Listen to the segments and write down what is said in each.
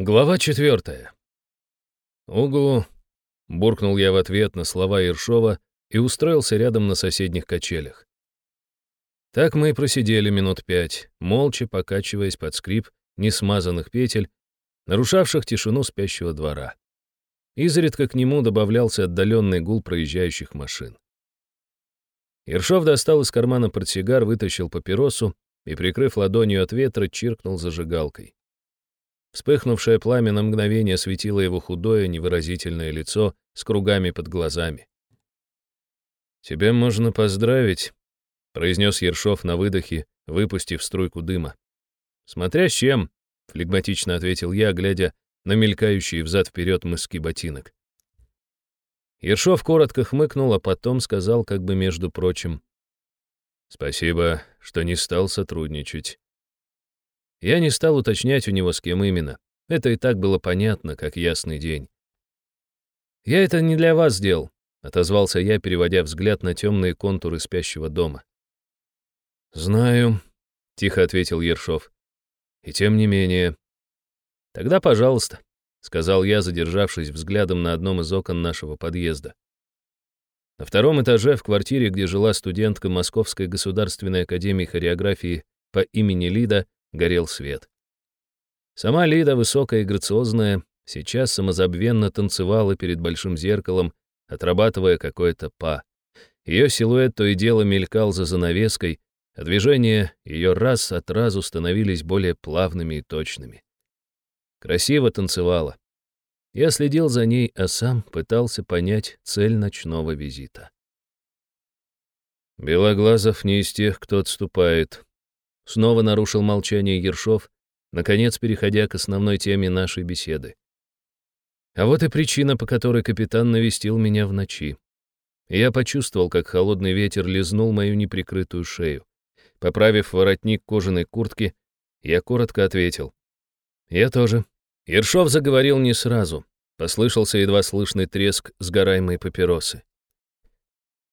Глава четвертая. «Угу», — буркнул я в ответ на слова Ершова и устроился рядом на соседних качелях. Так мы и просидели минут пять, молча покачиваясь под скрип несмазанных петель, нарушавших тишину спящего двора. Изредка к нему добавлялся отдаленный гул проезжающих машин. Ершов достал из кармана портсигар, вытащил папиросу и, прикрыв ладонью от ветра, чиркнул зажигалкой. Вспыхнувшее пламя на мгновение светило его худое, невыразительное лицо с кругами под глазами. «Тебя можно поздравить», — произнес Ершов на выдохе, выпустив струйку дыма. «Смотря с чем», — флегматично ответил я, глядя на мелькающие взад-вперед мыски ботинок. Ершов коротко хмыкнул, а потом сказал, как бы между прочим, «Спасибо, что не стал сотрудничать. Я не стал уточнять у него, с кем именно. Это и так было понятно, как ясный день. «Я это не для вас сделал», — отозвался я, переводя взгляд на темные контуры спящего дома. «Знаю», — тихо ответил Ершов. «И тем не менее». «Тогда пожалуйста», — сказал я, задержавшись взглядом на одном из окон нашего подъезда. На втором этаже, в квартире, где жила студентка Московской государственной академии хореографии по имени Лида, горел свет. Сама Лида, высокая и грациозная, сейчас самозабвенно танцевала перед большим зеркалом, отрабатывая какое-то па. Ее силуэт то и дело мелькал за занавеской, а движения ее раз от разу становились более плавными и точными. Красиво танцевала. Я следил за ней, а сам пытался понять цель ночного визита. Белоглазов не из тех, кто отступает, Снова нарушил молчание Ершов, наконец переходя к основной теме нашей беседы. А вот и причина, по которой капитан навестил меня в ночи. Я почувствовал, как холодный ветер лизнул мою неприкрытую шею. Поправив воротник кожаной куртки, я коротко ответил. «Я тоже». Ершов заговорил не сразу. Послышался едва слышный треск сгораемой папиросы.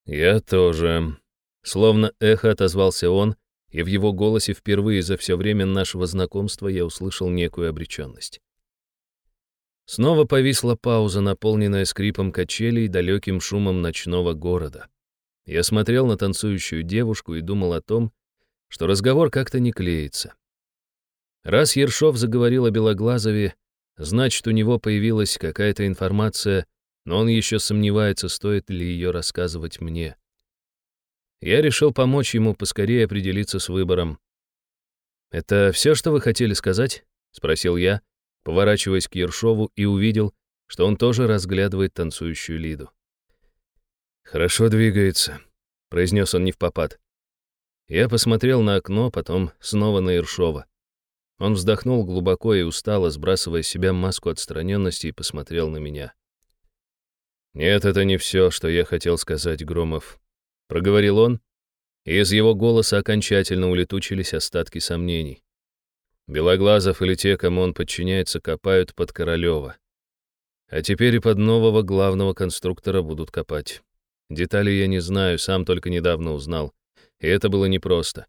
«Я тоже». Словно эхо отозвался он, и в его голосе впервые за все время нашего знакомства я услышал некую обреченность. Снова повисла пауза, наполненная скрипом качелей и далеким шумом ночного города. Я смотрел на танцующую девушку и думал о том, что разговор как-то не клеится. Раз Ершов заговорил о Белоглазове, значит, у него появилась какая-то информация, но он еще сомневается, стоит ли ее рассказывать мне. Я решил помочь ему поскорее определиться с выбором. «Это все, что вы хотели сказать?» — спросил я, поворачиваясь к Ершову и увидел, что он тоже разглядывает танцующую Лиду. «Хорошо двигается», — произнес он не в попад. Я посмотрел на окно, потом снова на Ершова. Он вздохнул глубоко и устало, сбрасывая с себя маску отстраненности и посмотрел на меня. «Нет, это не все, что я хотел сказать, Громов. — проговорил он, и из его голоса окончательно улетучились остатки сомнений. Белоглазов или те, кому он подчиняется, копают под Королева. А теперь и под нового главного конструктора будут копать. Детали я не знаю, сам только недавно узнал. И это было непросто.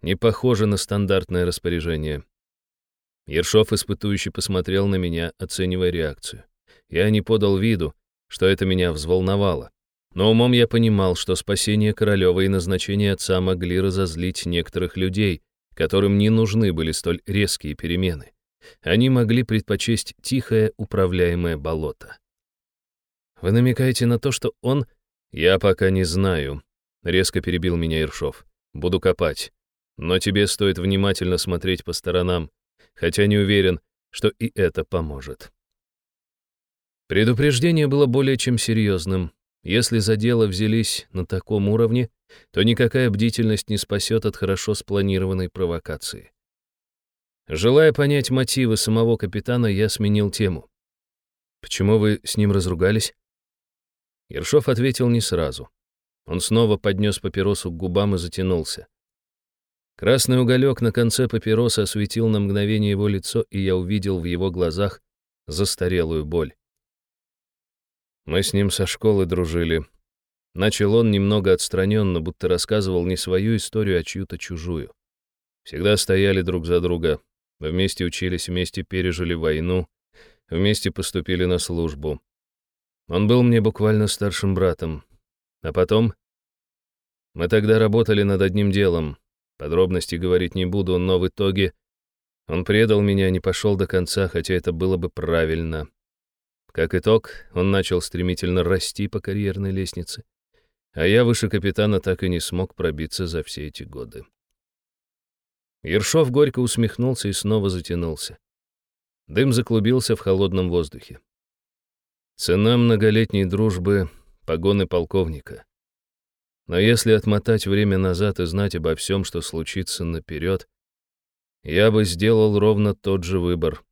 Не похоже на стандартное распоряжение. Ершов испытующе посмотрел на меня, оценивая реакцию. Я не подал виду, что это меня взволновало. Но умом я понимал, что спасение Королева и назначение отца могли разозлить некоторых людей, которым не нужны были столь резкие перемены. Они могли предпочесть тихое, управляемое болото. «Вы намекаете на то, что он...» «Я пока не знаю», — резко перебил меня Иршов. «Буду копать. Но тебе стоит внимательно смотреть по сторонам, хотя не уверен, что и это поможет». Предупреждение было более чем серьезным, если за дело взялись на таком уровне, то никакая бдительность не спасет от хорошо спланированной провокации. Желая понять мотивы самого капитана, я сменил тему. «Почему вы с ним разругались?» Ершов ответил не сразу. Он снова поднес папиросу к губам и затянулся. Красный уголек на конце папиросы осветил на мгновение его лицо, и я увидел в его глазах застарелую боль. Мы с ним со школы дружили. Начал он немного отстраненно, будто рассказывал не свою историю, а чью-то чужую. Всегда стояли друг за друга. Вместе учились, вместе пережили войну, вместе поступили на службу. Он был мне буквально старшим братом. А потом... Мы тогда работали над одним делом. Подробности говорить не буду, но в итоге он предал меня, не пошел до конца, хотя это было бы правильно. Как итог, он начал стремительно расти по карьерной лестнице, а я выше капитана так и не смог пробиться за все эти годы. Ершов горько усмехнулся и снова затянулся. Дым заклубился в холодном воздухе. Цена многолетней дружбы — погоны полковника. Но если отмотать время назад и знать обо всем, что случится наперед, я бы сделал ровно тот же выбор.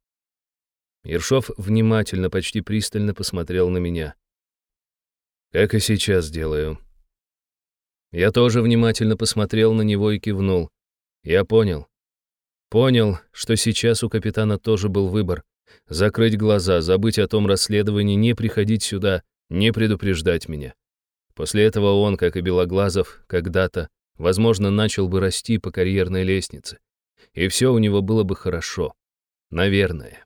Ершов внимательно, почти пристально посмотрел на меня. Как и сейчас делаю. Я тоже внимательно посмотрел на него и кивнул. Я понял. Понял, что сейчас у капитана тоже был выбор. Закрыть глаза, забыть о том расследовании, не приходить сюда, не предупреждать меня. После этого он, как и Белоглазов, когда-то, возможно, начал бы расти по карьерной лестнице. И все у него было бы хорошо. Наверное.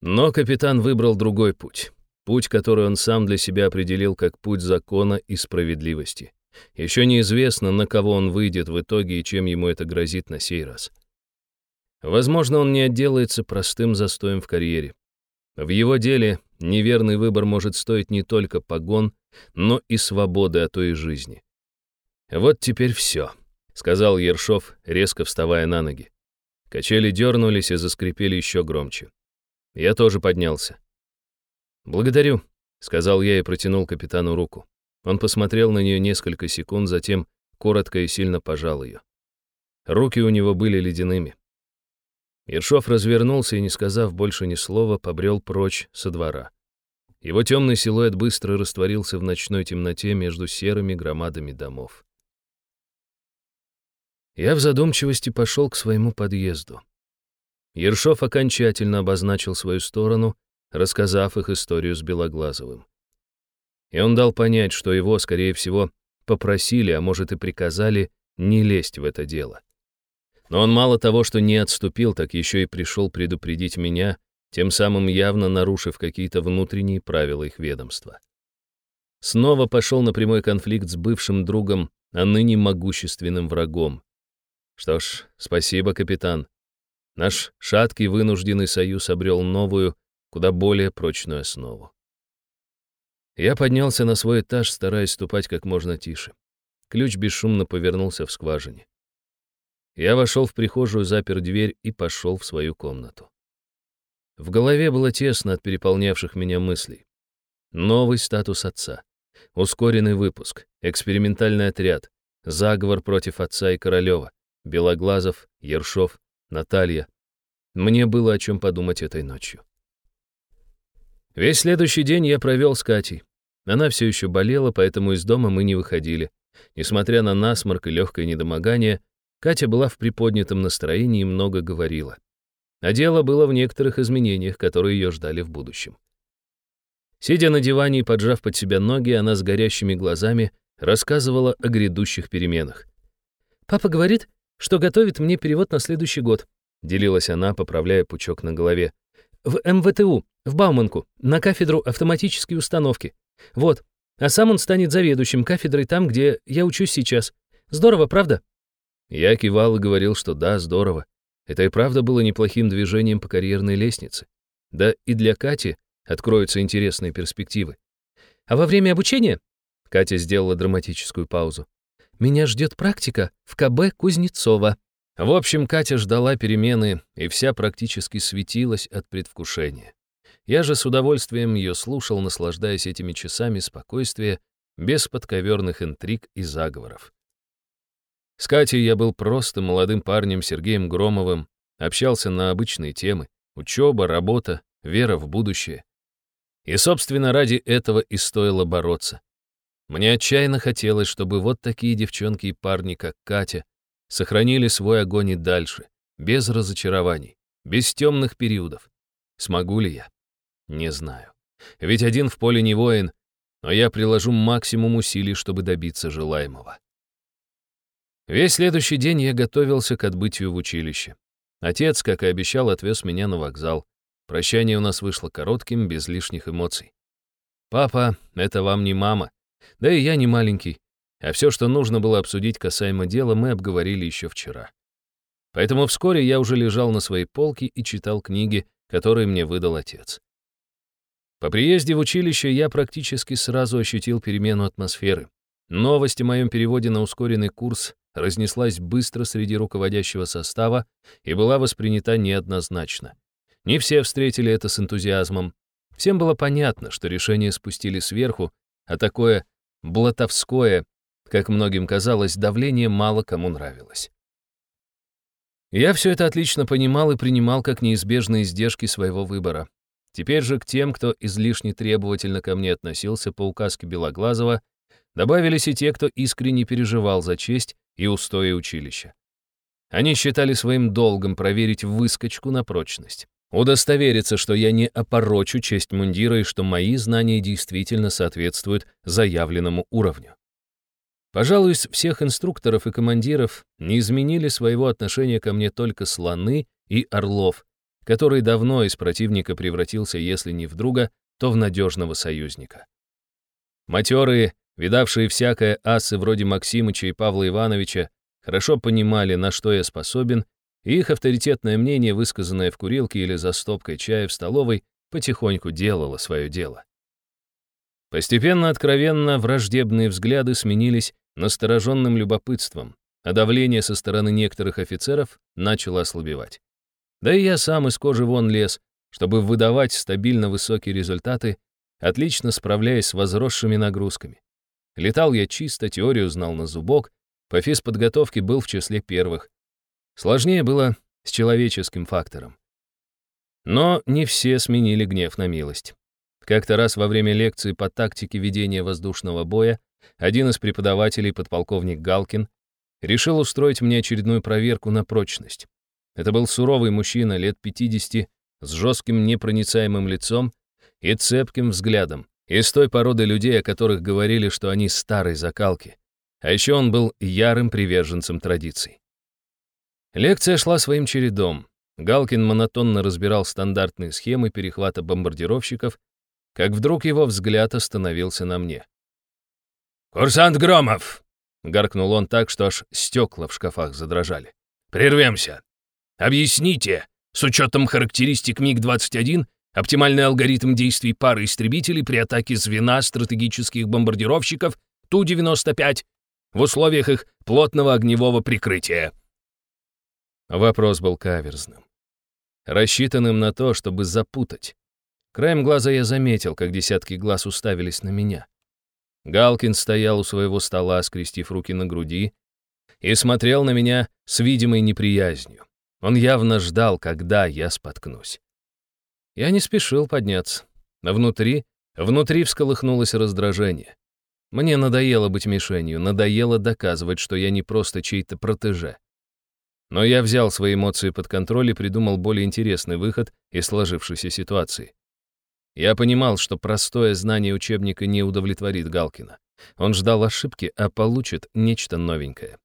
Но капитан выбрал другой путь. Путь, который он сам для себя определил как путь закона и справедливости. Еще неизвестно, на кого он выйдет в итоге и чем ему это грозит на сей раз. Возможно, он не отделается простым застоем в карьере. В его деле неверный выбор может стоить не только погон, но и свободы, а то и жизни. «Вот теперь все», — сказал Ершов, резко вставая на ноги. Качели дернулись и заскрипели еще громче. Я тоже поднялся. «Благодарю», — сказал я и протянул капитану руку. Он посмотрел на нее несколько секунд, затем коротко и сильно пожал ее. Руки у него были ледяными. Ершов развернулся и, не сказав больше ни слова, побрел прочь со двора. Его темный силуэт быстро растворился в ночной темноте между серыми громадами домов. Я в задумчивости пошел к своему подъезду. Ершов окончательно обозначил свою сторону, рассказав их историю с Белоглазовым. И он дал понять, что его, скорее всего, попросили, а может и приказали, не лезть в это дело. Но он мало того, что не отступил, так еще и пришел предупредить меня, тем самым явно нарушив какие-то внутренние правила их ведомства. Снова пошел на прямой конфликт с бывшим другом, а ныне могущественным врагом. Что ж, спасибо, капитан. Наш шаткий вынужденный союз обрел новую, куда более прочную основу. Я поднялся на свой этаж, стараясь ступать как можно тише. Ключ бесшумно повернулся в скважине. Я вошел в прихожую, запер дверь и пошел в свою комнату. В голове было тесно от переполнявших меня мыслей. Новый статус отца, ускоренный выпуск, экспериментальный отряд, заговор против отца и Королева, Белоглазов, Ершов, Наталья. Мне было о чем подумать этой ночью. Весь следующий день я провел с Катей. Она все еще болела, поэтому из дома мы не выходили. Несмотря на насморк и легкое недомогание, Катя была в приподнятом настроении и много говорила. А дело было в некоторых изменениях, которые ее ждали в будущем. Сидя на диване и поджав под себя ноги, она с горящими глазами рассказывала о грядущих переменах. «Папа говорит, что готовит мне перевод на следующий год», делилась она, поправляя пучок на голове. «В МВТУ, в Бауманку, на кафедру автоматической установки. Вот. А сам он станет заведующим кафедрой там, где я учусь сейчас. Здорово, правда?» Я кивал и говорил, что да, здорово. Это и правда было неплохим движением по карьерной лестнице. Да и для Кати откроются интересные перспективы. А во время обучения, Катя сделала драматическую паузу, меня ждет практика в КБ Кузнецова. В общем, Катя ждала перемены, и вся практически светилась от предвкушения. Я же с удовольствием ее слушал, наслаждаясь этими часами спокойствия, без подковерных интриг и заговоров. С Катей я был просто молодым парнем Сергеем Громовым, общался на обычные темы — учеба, работа, вера в будущее. И, собственно, ради этого и стоило бороться. Мне отчаянно хотелось, чтобы вот такие девчонки и парни, как Катя, сохранили свой огонь и дальше, без разочарований, без темных периодов. Смогу ли я? Не знаю. Ведь один в поле не воин, но я приложу максимум усилий, чтобы добиться желаемого. Весь следующий день я готовился к отбытию в училище. Отец, как и обещал, отвез меня на вокзал. Прощание у нас вышло коротким, без лишних эмоций. «Папа, это вам не мама. Да и я не маленький. А все, что нужно было обсудить касаемо дела, мы обговорили еще вчера. Поэтому вскоре я уже лежал на своей полке и читал книги, которые мне выдал отец. По приезде в училище я практически сразу ощутил перемену атмосферы. Новость о моем переводе на ускоренный курс разнеслась быстро среди руководящего состава и была воспринята неоднозначно. Не все встретили это с энтузиазмом. Всем было понятно, что решение спустили сверху, а такое блатовское, как многим казалось, давление мало кому нравилось. Я все это отлично понимал и принимал как неизбежные издержки своего выбора. Теперь же к тем, кто излишне требовательно ко мне относился по указке Белоглазова, добавились и те, кто искренне переживал за честь и устои училища. Они считали своим долгом проверить выскочку на прочность, удостовериться, что я не опорочу честь мундира и что мои знания действительно соответствуют заявленному уровню. Пожалуй, из всех инструкторов и командиров не изменили своего отношения ко мне только слоны и орлов, который давно из противника превратился, если не в друга, то в надежного союзника. Матерые, видавшие всякое асы вроде Максимыча и Павла Ивановича, хорошо понимали, на что я способен, их авторитетное мнение, высказанное в курилке или за стопкой чая в столовой, потихоньку делало свое дело. Постепенно откровенно враждебные взгляды сменились настороженным любопытством, а давление со стороны некоторых офицеров начало ослабевать. Да и я сам из кожи вон лез, чтобы выдавать стабильно высокие результаты, отлично справляясь с возросшими нагрузками. Летал я чисто, теорию знал на зубок, по физподготовке был в числе первых. Сложнее было с человеческим фактором. Но не все сменили гнев на милость. Как-то раз во время лекции по тактике ведения воздушного боя один из преподавателей, подполковник Галкин, решил устроить мне очередную проверку на прочность. Это был суровый мужчина лет 50 с жестким непроницаемым лицом и цепким взглядом, из той породы людей, о которых говорили, что они старой закалки. А еще он был ярым приверженцем традиций. Лекция шла своим чередом. Галкин монотонно разбирал стандартные схемы перехвата бомбардировщиков как вдруг его взгляд остановился на мне. «Курсант Громов!» — гаркнул он так, что аж стекла в шкафах задрожали. «Прервемся! Объясните, с учетом характеристик МиГ-21, оптимальный алгоритм действий пары истребителей при атаке звена стратегических бомбардировщиков Ту-95 в условиях их плотного огневого прикрытия». Вопрос был каверзным, рассчитанным на то, чтобы запутать. Краем глаза я заметил, как десятки глаз уставились на меня. Галкин стоял у своего стола, скрестив руки на груди, и смотрел на меня с видимой неприязнью. Он явно ждал, когда я споткнусь. Я не спешил подняться. А внутри, внутри всколыхнулось раздражение. Мне надоело быть мишенью, надоело доказывать, что я не просто чей-то протеже. Но я взял свои эмоции под контроль и придумал более интересный выход из сложившейся ситуации. Я понимал, что простое знание учебника не удовлетворит Галкина. Он ждал ошибки, а получит нечто новенькое.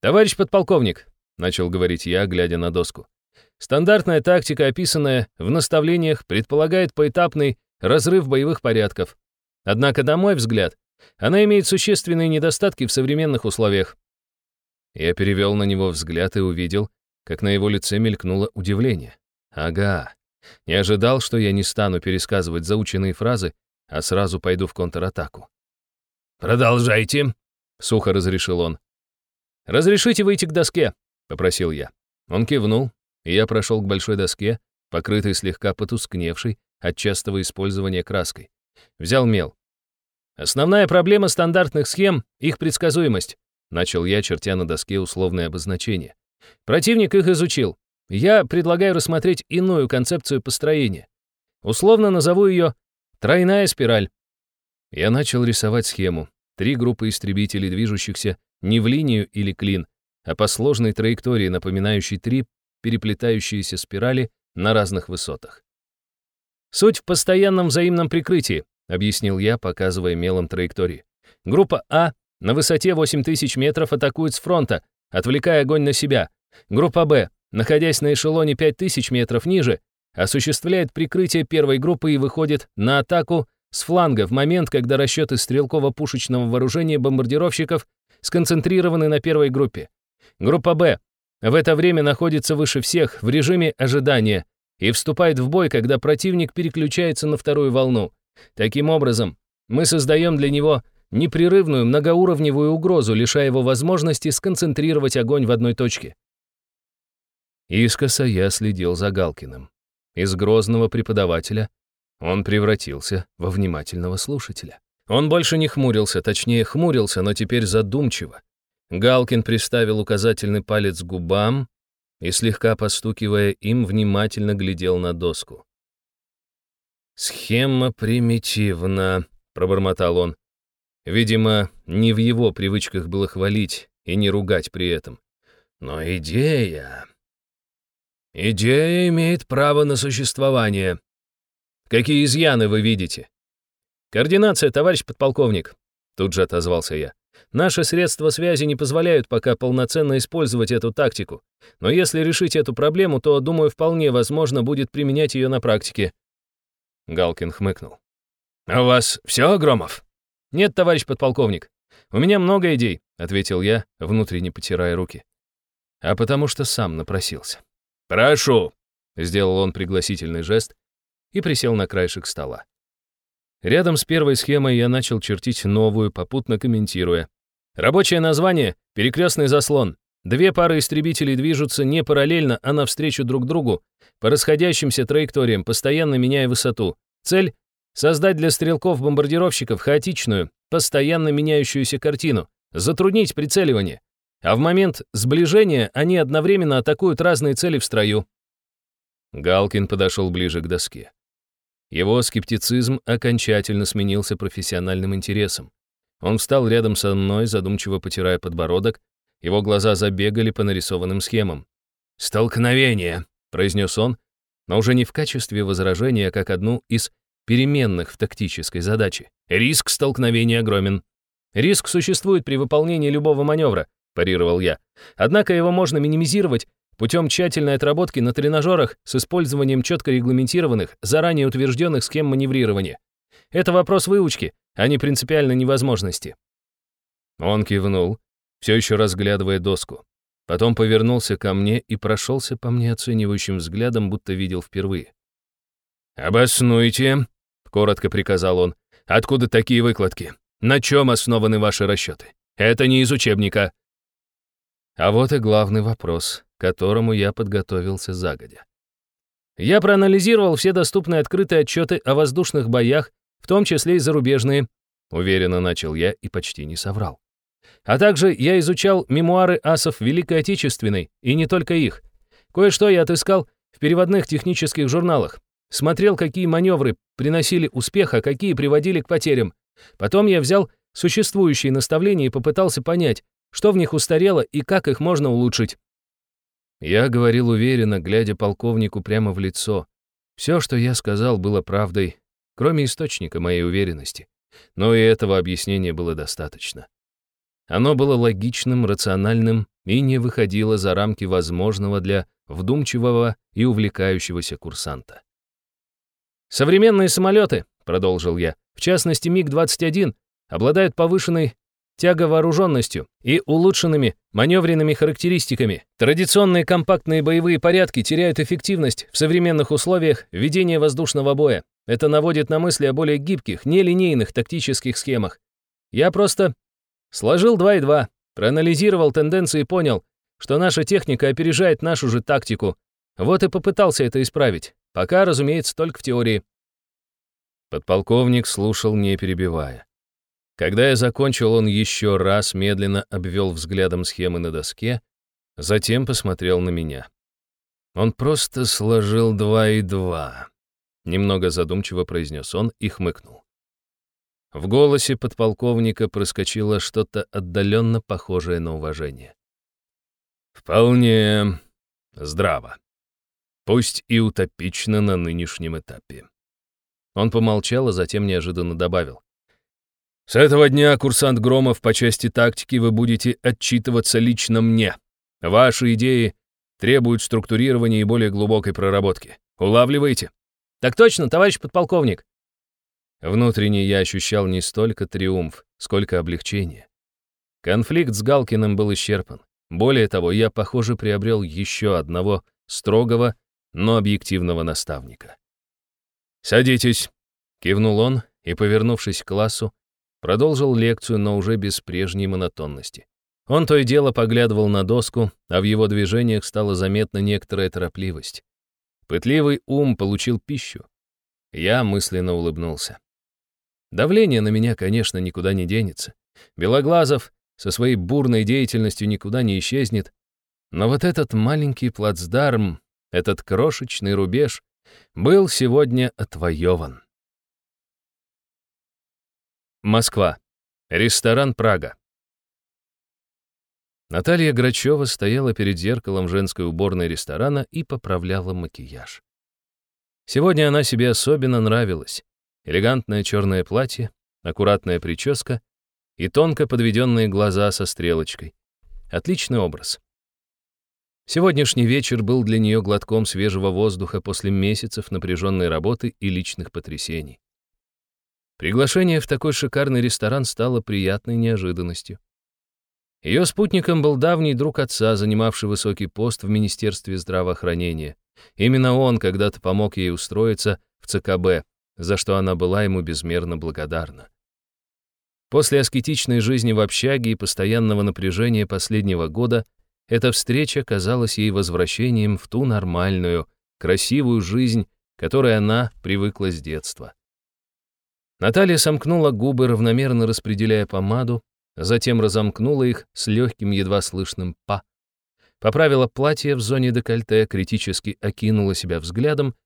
«Товарищ подполковник», — начал говорить я, глядя на доску, «стандартная тактика, описанная в наставлениях, предполагает поэтапный разрыв боевых порядков. Однако, на мой взгляд, она имеет существенные недостатки в современных условиях». Я перевел на него взгляд и увидел, как на его лице мелькнуло удивление. «Ага, не ожидал, что я не стану пересказывать заученные фразы, а сразу пойду в контратаку. «Продолжайте», — сухо разрешил он. «Разрешите выйти к доске», — попросил я. Он кивнул, и я прошел к большой доске, покрытой слегка потускневшей от частого использования краской. Взял мел. «Основная проблема стандартных схем — их предсказуемость», — начал я, чертя на доске условное обозначение. «Противник их изучил. Я предлагаю рассмотреть иную концепцию построения. Условно назову ее «тройная спираль». Я начал рисовать схему. Три группы истребителей, движущихся не в линию или клин, а по сложной траектории, напоминающей три переплетающиеся спирали на разных высотах. «Суть в постоянном взаимном прикрытии», — объяснил я, показывая мелом траектории. «Группа А на высоте 8000 метров атакует с фронта, отвлекая огонь на себя. Группа Б находясь на эшелоне 5000 метров ниже, осуществляет прикрытие первой группы и выходит на атаку с фланга в момент, когда расчеты стрелково-пушечного вооружения бомбардировщиков сконцентрированы на первой группе. Группа «Б» в это время находится выше всех в режиме ожидания и вступает в бой, когда противник переключается на вторую волну. Таким образом, мы создаем для него непрерывную многоуровневую угрозу, лишая его возможности сконцентрировать огонь в одной точке. Искоса я следил за Галкиным. Из грозного преподавателя он превратился во внимательного слушателя. Он больше не хмурился, точнее хмурился, но теперь задумчиво. Галкин приставил указательный палец к губам и, слегка постукивая им, внимательно глядел на доску. «Схема примитивна», — пробормотал он. Видимо, не в его привычках было хвалить и не ругать при этом. «Но идея...» «Идея имеет право на существование», Какие изъяны вы видите? Координация, товарищ подполковник. Тут же отозвался я. Наши средства связи не позволяют пока полноценно использовать эту тактику. Но если решить эту проблему, то, думаю, вполне возможно будет применять ее на практике. Галкин хмыкнул. «А у вас все, Громов?» «Нет, товарищ подполковник. У меня много идей», — ответил я, внутренне потирая руки. А потому что сам напросился. «Прошу», — сделал он пригласительный жест, и присел на краешек стола. Рядом с первой схемой я начал чертить новую, попутно комментируя. Рабочее название — перекрестный заслон. Две пары истребителей движутся не параллельно, а навстречу друг другу, по расходящимся траекториям, постоянно меняя высоту. Цель — создать для стрелков-бомбардировщиков хаотичную, постоянно меняющуюся картину, затруднить прицеливание. А в момент сближения они одновременно атакуют разные цели в строю. Галкин подошел ближе к доске. Его скептицизм окончательно сменился профессиональным интересом. Он встал рядом со мной, задумчиво потирая подбородок, его глаза забегали по нарисованным схемам. «Столкновение», — произнес он, но уже не в качестве возражения, а как одну из переменных в тактической задаче. «Риск столкновения огромен». «Риск существует при выполнении любого маневра», — парировал я. «Однако его можно минимизировать путем тщательной отработки на тренажерах с использованием четко регламентированных, заранее утвержденных схем маневрирования. Это вопрос выучки, а не принципиальной невозможности. Он кивнул, все еще разглядывая доску. Потом повернулся ко мне и прошелся по мне оценивающим взглядом, будто видел впервые. «Обоснуйте», — коротко приказал он, — «откуда такие выкладки? На чем основаны ваши расчеты? Это не из учебника». А вот и главный вопрос к которому я подготовился загодя. Я проанализировал все доступные открытые отчеты о воздушных боях, в том числе и зарубежные, уверенно начал я и почти не соврал. А также я изучал мемуары асов Великой Отечественной, и не только их. Кое-что я отыскал в переводных технических журналах. Смотрел, какие маневры приносили успех, а какие приводили к потерям. Потом я взял существующие наставления и попытался понять, что в них устарело и как их можно улучшить. Я говорил уверенно, глядя полковнику прямо в лицо. Все, что я сказал, было правдой, кроме источника моей уверенности. Но и этого объяснения было достаточно. Оно было логичным, рациональным и не выходило за рамки возможного для вдумчивого и увлекающегося курсанта. «Современные самолеты», — продолжил я, в частности МиГ-21, обладают повышенной тяговооруженностью и улучшенными маневренными характеристиками. Традиционные компактные боевые порядки теряют эффективность в современных условиях ведения воздушного боя. Это наводит на мысли о более гибких, нелинейных тактических схемах. Я просто сложил 2 и 2, проанализировал тенденции и понял, что наша техника опережает нашу же тактику. Вот и попытался это исправить. Пока, разумеется, только в теории. Подполковник слушал, не перебивая. Когда я закончил, он еще раз медленно обвел взглядом схемы на доске, затем посмотрел на меня. Он просто сложил два и два. Немного задумчиво произнес он и хмыкнул. В голосе подполковника проскочило что-то отдаленно похожее на уважение. «Вполне здраво. Пусть и утопично на нынешнем этапе». Он помолчал, а затем неожиданно добавил. С этого дня, курсант Громов, по части тактики вы будете отчитываться лично мне. Ваши идеи требуют структурирования и более глубокой проработки. Улавливаете? Так точно, товарищ подполковник. Внутренне я ощущал не столько триумф, сколько облегчение. Конфликт с Галкиным был исчерпан. Более того, я, похоже, приобрел еще одного строгого, но объективного наставника. «Садитесь», — кивнул он и, повернувшись к классу, продолжил лекцию, но уже без прежней монотонности. Он то и дело поглядывал на доску, а в его движениях стала заметна некоторая торопливость. Пытливый ум получил пищу. Я мысленно улыбнулся. Давление на меня, конечно, никуда не денется. Белоглазов со своей бурной деятельностью никуда не исчезнет. Но вот этот маленький плацдарм, этот крошечный рубеж был сегодня отвоеван. Москва. Ресторан «Прага». Наталья Грачева стояла перед зеркалом женской уборной ресторана и поправляла макияж. Сегодня она себе особенно нравилась. Элегантное черное платье, аккуратная прическа и тонко подведенные глаза со стрелочкой. Отличный образ. Сегодняшний вечер был для нее глотком свежего воздуха после месяцев напряженной работы и личных потрясений. Приглашение в такой шикарный ресторан стало приятной неожиданностью. Ее спутником был давний друг отца, занимавший высокий пост в Министерстве здравоохранения. Именно он когда-то помог ей устроиться в ЦКБ, за что она была ему безмерно благодарна. После аскетичной жизни в общаге и постоянного напряжения последнего года эта встреча казалась ей возвращением в ту нормальную, красивую жизнь, которой она привыкла с детства. Наталья сомкнула губы, равномерно распределяя помаду, затем разомкнула их с легким, едва слышным «па». Поправила платье в зоне декольте, критически окинула себя взглядом,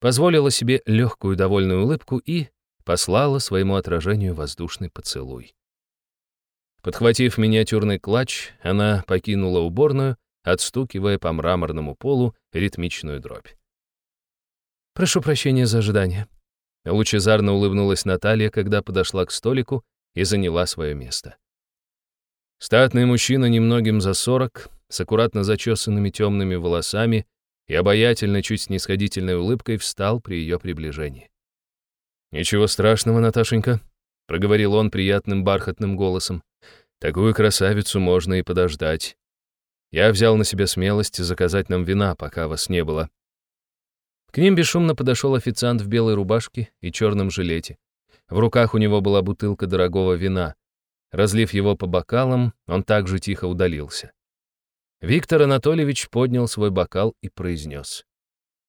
позволила себе легкую довольную улыбку и послала своему отражению воздушный поцелуй. Подхватив миниатюрный клатч, она покинула уборную, отстукивая по мраморному полу ритмичную дробь. «Прошу прощения за ожидание». Лучезарно улыбнулась Наталья, когда подошла к столику и заняла свое место. Статный мужчина немногим за сорок, с аккуратно зачесанными темными волосами и обаятельно чуть снисходительной улыбкой встал при ее приближении. «Ничего страшного, Наташенька», — проговорил он приятным бархатным голосом. «Такую красавицу можно и подождать. Я взял на себя смелость заказать нам вина, пока вас не было». К ним бесшумно подошел официант в белой рубашке и черном жилете. В руках у него была бутылка дорогого вина — Разлив его по бокалам, он также тихо удалился. Виктор Анатольевич поднял свой бокал и произнес.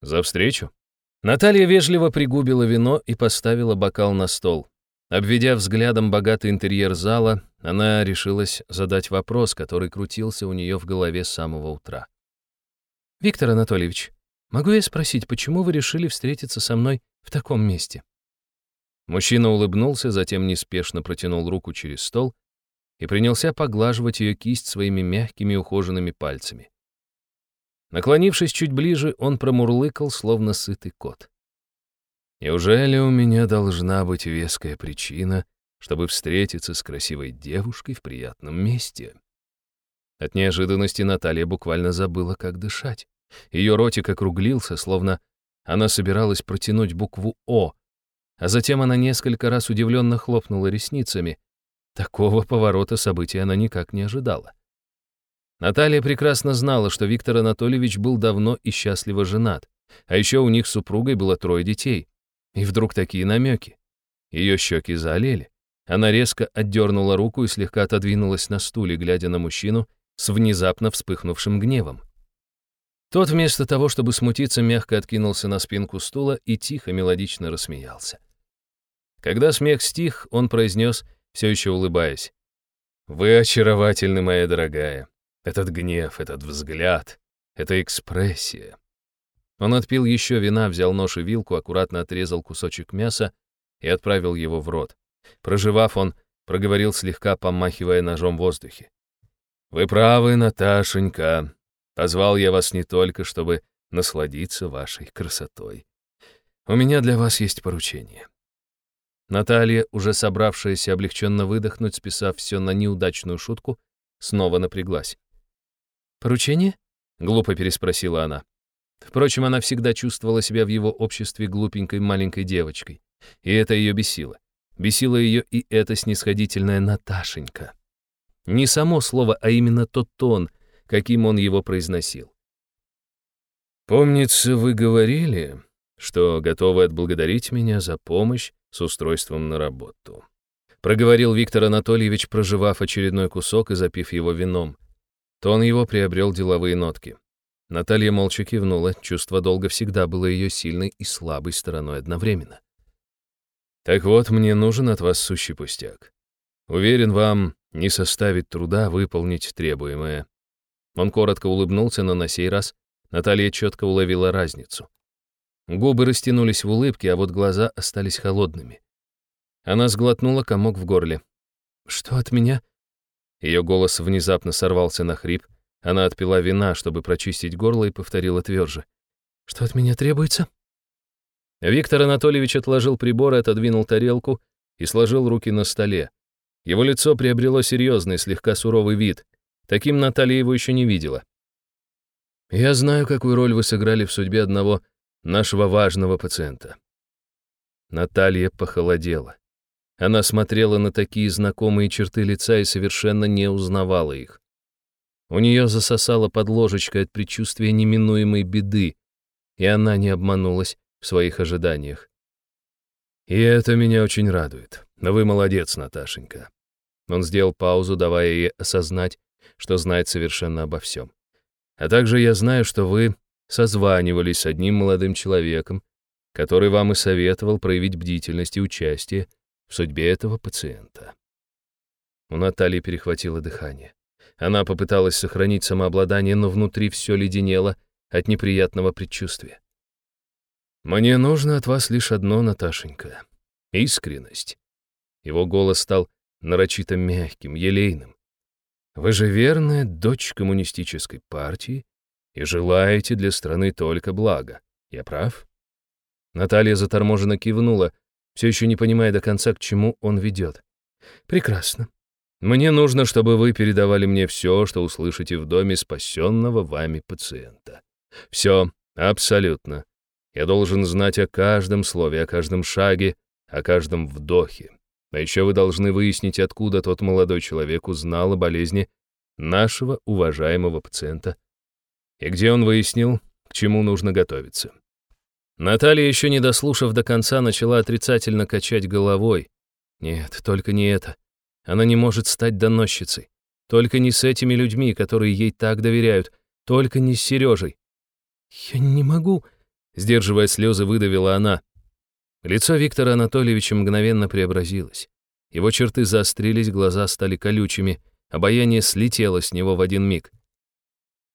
«За встречу». Наталья вежливо пригубила вино и поставила бокал на стол. Обведя взглядом богатый интерьер зала, она решилась задать вопрос, который крутился у нее в голове с самого утра. «Виктор Анатольевич, могу я спросить, почему вы решили встретиться со мной в таком месте?» Мужчина улыбнулся, затем неспешно протянул руку через стол и принялся поглаживать ее кисть своими мягкими ухоженными пальцами. Наклонившись чуть ближе, он промурлыкал, словно сытый кот. «Неужели у меня должна быть веская причина, чтобы встретиться с красивой девушкой в приятном месте?» От неожиданности Наталья буквально забыла, как дышать. Ее ротик округлился, словно она собиралась протянуть букву «О», а затем она несколько раз удивленно хлопнула ресницами. Такого поворота событий она никак не ожидала. Наталья прекрасно знала, что Виктор Анатольевич был давно и счастливо женат, а еще у них с супругой было трое детей. И вдруг такие намеки. Ее щеки заолели. Она резко отдернула руку и слегка отодвинулась на стуле, глядя на мужчину с внезапно вспыхнувшим гневом. Тот вместо того, чтобы смутиться, мягко откинулся на спинку стула и тихо мелодично рассмеялся. Когда смех стих, он произнес, все еще улыбаясь. «Вы очаровательны, моя дорогая. Этот гнев, этот взгляд, эта экспрессия». Он отпил еще вина, взял нож и вилку, аккуратно отрезал кусочек мяса и отправил его в рот. Проживав, он проговорил слегка, помахивая ножом в воздухе. «Вы правы, Наташенька. Позвал я вас не только, чтобы насладиться вашей красотой. У меня для вас есть поручение. Наталья, уже собравшаяся облегченно выдохнуть, списав все на неудачную шутку, снова напряглась. «Поручение?» — глупо переспросила она. Впрочем, она всегда чувствовала себя в его обществе глупенькой маленькой девочкой. И это ее бесило. Бесила ее и эта снисходительная Наташенька. Не само слово, а именно тот тон, каким он его произносил. «Помнится, вы говорили, что готовы отблагодарить меня за помощь с устройством на работу», проговорил Виктор Анатольевич, проживав очередной кусок и запив его вином. Тон его приобрел деловые нотки. Наталья молча кивнула, чувство долга всегда было ее сильной и слабой стороной одновременно. «Так вот, мне нужен от вас сущий пустяк. Уверен, вам не составит труда выполнить требуемое». Он коротко улыбнулся, но на сей раз Наталья четко уловила разницу. Губы растянулись в улыбке, а вот глаза остались холодными. Она сглотнула комок в горле. «Что от меня?» Ее голос внезапно сорвался на хрип, она отпила вина, чтобы прочистить горло, и повторила тверже. «Что от меня требуется?» Виктор Анатольевич отложил прибор отодвинул тарелку и сложил руки на столе. Его лицо приобрело серьезный, слегка суровый вид. Таким Наталья его еще не видела. «Я знаю, какую роль вы сыграли в судьбе одного нашего важного пациента». Наталья похолодела. Она смотрела на такие знакомые черты лица и совершенно не узнавала их. У нее засосало под ложечкой от предчувствия неминуемой беды, и она не обманулась в своих ожиданиях. «И это меня очень радует. Вы молодец, Наташенька». Он сделал паузу, давая ей осознать, что знает совершенно обо всем. «А также я знаю, что вы созванивались с одним молодым человеком, который вам и советовал проявить бдительность и участие в судьбе этого пациента». У Натальи перехватило дыхание. Она попыталась сохранить самообладание, но внутри все леденело от неприятного предчувствия. «Мне нужно от вас лишь одно, Наташенька — искренность». Его голос стал нарочито мягким, елейным. «Вы же верная дочь коммунистической партии и желаете для страны только блага. Я прав?» Наталья заторможенно кивнула, все еще не понимая до конца, к чему он ведет. «Прекрасно. Мне нужно, чтобы вы передавали мне все, что услышите в доме спасенного вами пациента. Все, абсолютно. Я должен знать о каждом слове, о каждом шаге, о каждом вдохе. А еще вы должны выяснить, откуда тот молодой человек узнал о болезни нашего уважаемого пациента. И где он выяснил, к чему нужно готовиться. Наталья, еще не дослушав до конца, начала отрицательно качать головой. Нет, только не это. Она не может стать доносчицей. Только не с этими людьми, которые ей так доверяют. Только не с Сережей. «Я не могу», — сдерживая слезы, выдавила она. Лицо Виктора Анатольевича мгновенно преобразилось. Его черты заострились, глаза стали колючими, обаяние слетело с него в один миг.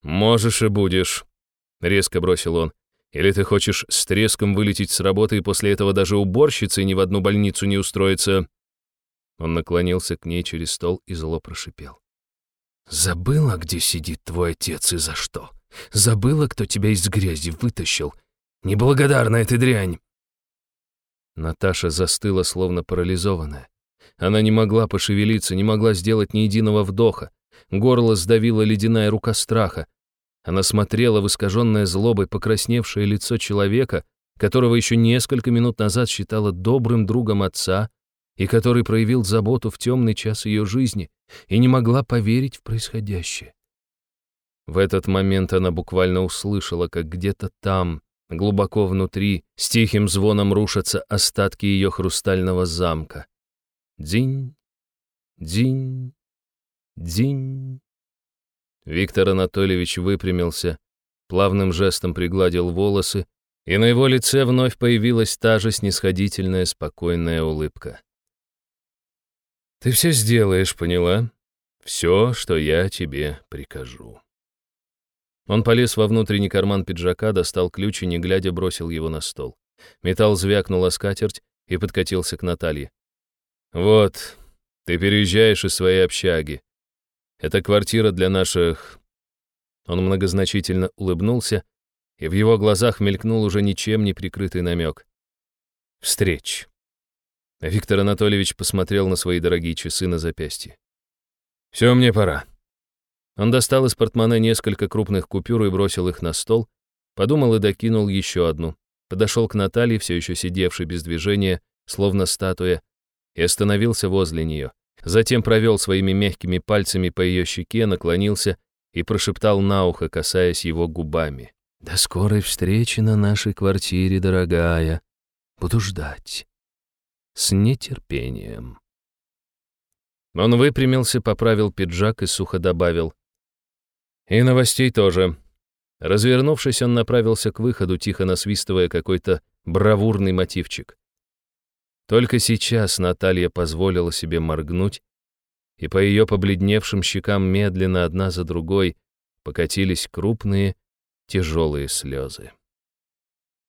«Можешь и будешь», — резко бросил он. «Или ты хочешь с треском вылететь с работы и после этого даже уборщицей ни в одну больницу не устроиться?» Он наклонился к ней через стол и зло прошипел. «Забыла, где сидит твой отец и за что? Забыла, кто тебя из грязи вытащил? Неблагодарная ты дрянь!» Наташа застыла, словно парализованная. Она не могла пошевелиться, не могла сделать ни единого вдоха. Горло сдавила ледяная рука страха. Она смотрела в искаженное злобой покрасневшее лицо человека, которого еще несколько минут назад считала добрым другом отца, и который проявил заботу в темный час ее жизни и не могла поверить в происходящее. В этот момент она буквально услышала, как где-то там, глубоко внутри, с тихим звоном рушатся остатки ее хрустального замка. Дзинь, дзинь, дзинь. Виктор Анатольевич выпрямился, плавным жестом пригладил волосы, и на его лице вновь появилась та же снисходительная, спокойная улыбка. Ты все сделаешь, поняла? Все, что я тебе прикажу. Он полез во внутренний карман пиджака, достал ключ и, не глядя, бросил его на стол. Металл звякнул о скатерть и подкатился к Наталье. «Вот, ты переезжаешь из своей общаги. Это квартира для наших...» Он многозначительно улыбнулся, и в его глазах мелькнул уже ничем не прикрытый намек. «Встреч». Виктор Анатольевич посмотрел на свои дорогие часы на запястье. «Все, мне пора. Он достал из портмоне несколько крупных купюр и бросил их на стол, подумал и докинул еще одну. Подошел к Наталье, все еще сидевшей без движения, словно статуя, и остановился возле нее. Затем провел своими мягкими пальцами по ее щеке, наклонился и прошептал на ухо, касаясь его губами. «До скорой встречи на нашей квартире, дорогая. Буду ждать. С нетерпением». Он выпрямился, поправил пиджак и сухо добавил. «И новостей тоже». Развернувшись, он направился к выходу, тихо насвистывая какой-то бравурный мотивчик. Только сейчас Наталья позволила себе моргнуть, и по ее побледневшим щекам медленно одна за другой покатились крупные, тяжелые слезы.